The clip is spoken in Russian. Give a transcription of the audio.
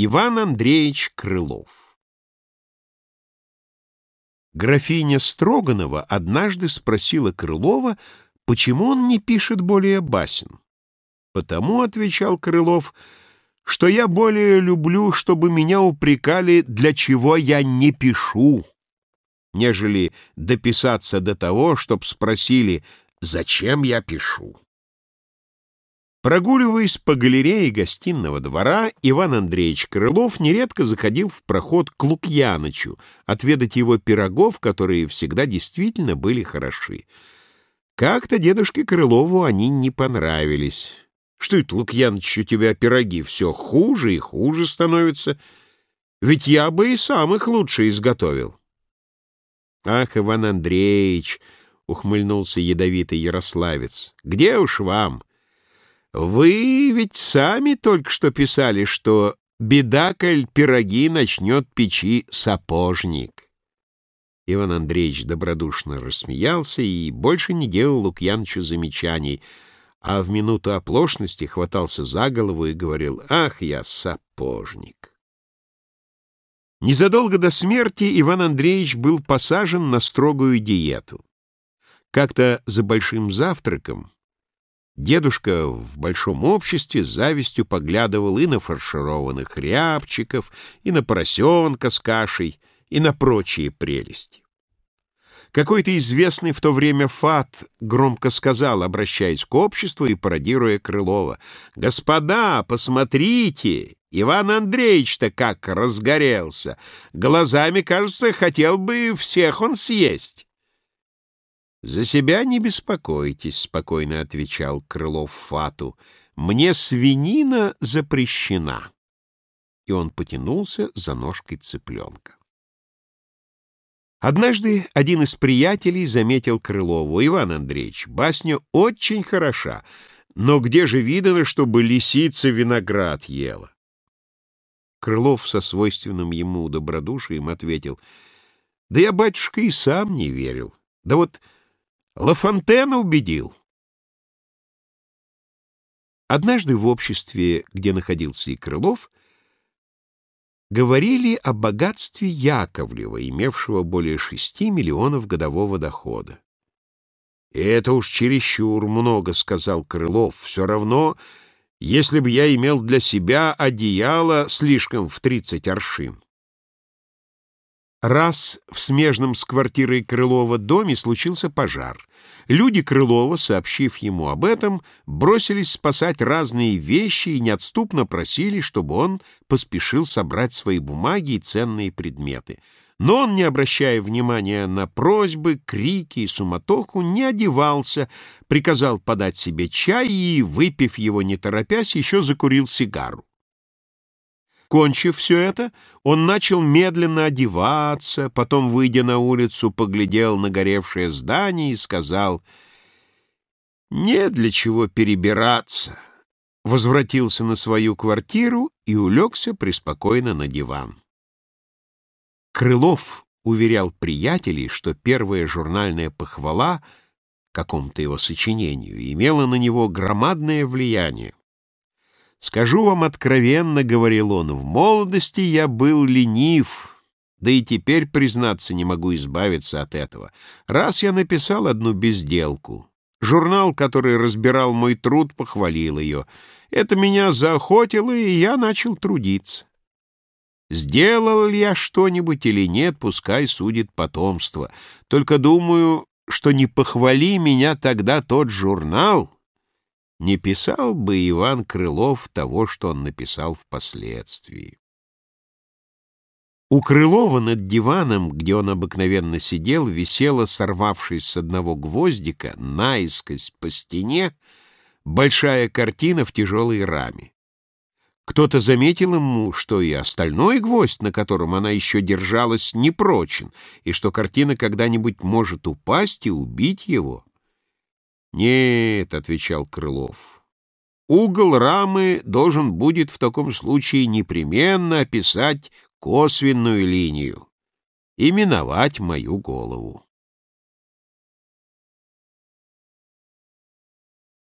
Иван Андреевич Крылов Графиня Строганова однажды спросила Крылова, почему он не пишет более басен. «Потому, — отвечал Крылов, — что я более люблю, чтобы меня упрекали, для чего я не пишу, нежели дописаться до того, чтоб спросили, зачем я пишу». Прогуливаясь по галерее гостиного двора, Иван Андреевич Крылов нередко заходил в проход к Лукьянычу, отведать его пирогов, которые всегда действительно были хороши. Как-то дедушке Крылову они не понравились. «Что это, Лукьяныч, у тебя пироги все хуже и хуже становятся? Ведь я бы и сам их лучше изготовил». «Ах, Иван Андреевич!» — ухмыльнулся ядовитый ярославец. «Где уж вам?» Вы ведь сами только что писали, что беда, коль пироги начнет печи сапожник. Иван Андреевич добродушно рассмеялся и больше не делал Лукьянычу замечаний, а в минуту оплошности хватался за голову и говорил «Ах, я сапожник!». Незадолго до смерти Иван Андреевич был посажен на строгую диету. Как-то за большим завтраком Дедушка в большом обществе завистью поглядывал и на фаршированных рябчиков, и на поросенка с кашей, и на прочие прелести. Какой-то известный в то время фат громко сказал, обращаясь к обществу и пародируя Крылова, «Господа, посмотрите, Иван Андреевич-то как разгорелся! Глазами, кажется, хотел бы всех он съесть!» «За себя не беспокойтесь», — спокойно отвечал Крылов Фату. «Мне свинина запрещена». И он потянулся за ножкой цыпленка. Однажды один из приятелей заметил Крылову. «Иван Андреевич, басня очень хороша, но где же видано, чтобы лисица виноград ела?» Крылов со свойственным ему добродушием ответил. «Да я, батюшка, и сам не верил. Да вот Лафонтена убедил. Однажды в обществе, где находился и Крылов, говорили о богатстве Яковлева, имевшего более шести миллионов годового дохода. «Это уж чересчур много», — сказал Крылов. «Все равно, если бы я имел для себя одеяло слишком в тридцать аршин». Раз в смежном с квартирой Крылова доме случился пожар. Люди Крылова, сообщив ему об этом, бросились спасать разные вещи и неотступно просили, чтобы он поспешил собрать свои бумаги и ценные предметы. Но он, не обращая внимания на просьбы, крики и суматоху, не одевался, приказал подать себе чай и, выпив его не торопясь, еще закурил сигару. Кончив все это, он начал медленно одеваться, потом, выйдя на улицу, поглядел на горевшее здание и сказал «Не для чего перебираться», возвратился на свою квартиру и улегся преспокойно на диван. Крылов уверял приятелей, что первая журнальная похвала какому-то его сочинению имела на него громадное влияние. «Скажу вам откровенно, — говорил он, — в молодости я был ленив, да и теперь, признаться, не могу избавиться от этого. Раз я написал одну безделку. Журнал, который разбирал мой труд, похвалил ее. Это меня заохотило, и я начал трудиться. Сделал ли я что-нибудь или нет, пускай судит потомство. Только думаю, что не похвали меня тогда тот журнал, не писал бы Иван Крылов того, что он написал впоследствии. У Крылова над диваном, где он обыкновенно сидел, висела, сорвавшись с одного гвоздика, наискось по стене, большая картина в тяжелой раме. Кто-то заметил ему, что и остальной гвоздь, на котором она еще держалась, не прочен, и что картина когда-нибудь может упасть и убить его. «Нет», — отвечал Крылов, — «угол рамы должен будет в таком случае непременно описать косвенную линию и миновать мою голову».